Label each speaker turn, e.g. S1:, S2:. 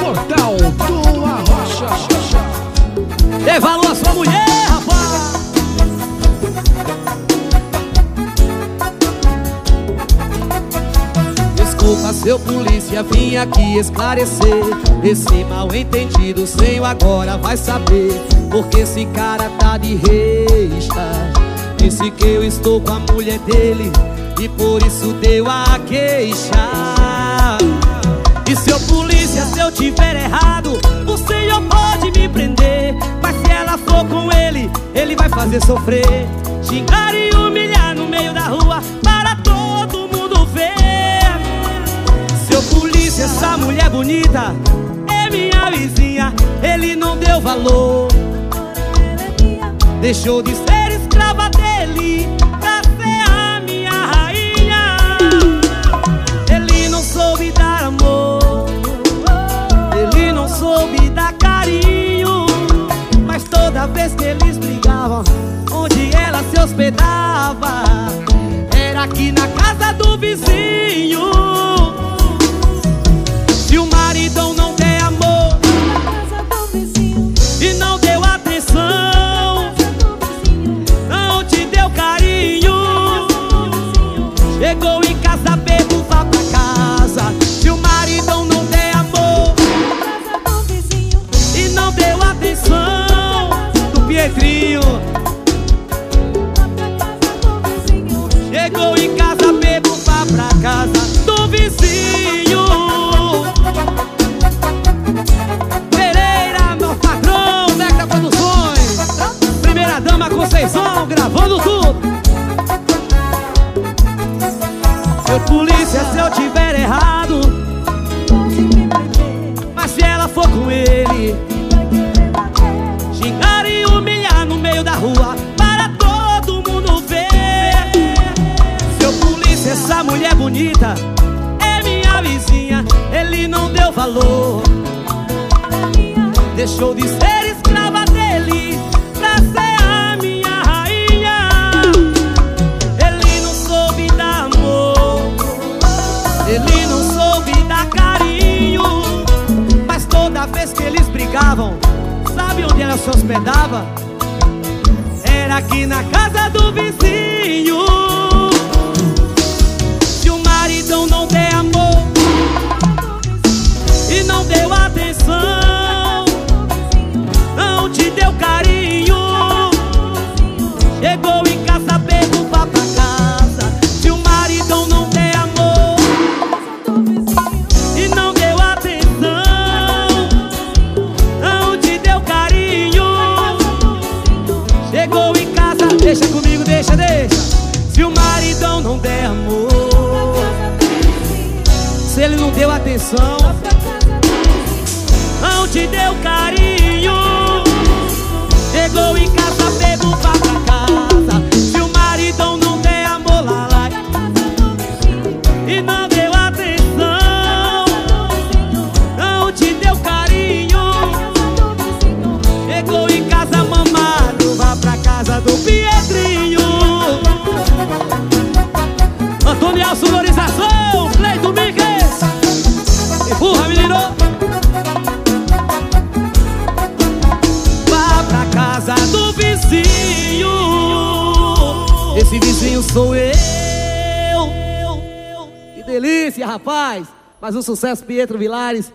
S1: Portal do Arrocha.
S2: Dê valor a sua mulher, rapaz. Desculpa, seu polícia, vim aqui esclarecer Esse mal entendido, seu agora vai saber Porque esse cara tá de resta Disse que eu estou com a mulher dele E por isso deu a queixa. E seu polícia, se eu tiver errado O senhor pode me prender. Mas se ela for com ele, ele vai fazer sofrer. Xingar e humilhar no meio da rua Para todo mundo ver. Seu polícia, essa mulher bonita É minha vizinha Ele não deu valor. Deixou de ser escrava dele Pra ser a Onde ela se hospedava. Era aqui na casa do vizinho Chegou em casa, bebo, vá pra casa Do vizinho. Pereira, meu patrão, Necta Produções. Primeira dama Conceição, gravando tudo. Seu polícia, se eu tiver errado mulher bonita É minha vizinha Ele não deu valor. Deixou de ser escrava dele Pra ser a minha rainha. Ele não soube dar amor Ele não soube dar carinho Mas toda vez que eles brigavam Sabe onde ela se hospedava? Era aqui na casa do vizinho deixa comigo, deixa, deixa. Se o maridão não der amor Se ele não deu atenção Esse vizinho sou eu. Que delícia, rapaz. Mas o sucesso Pietro Vilares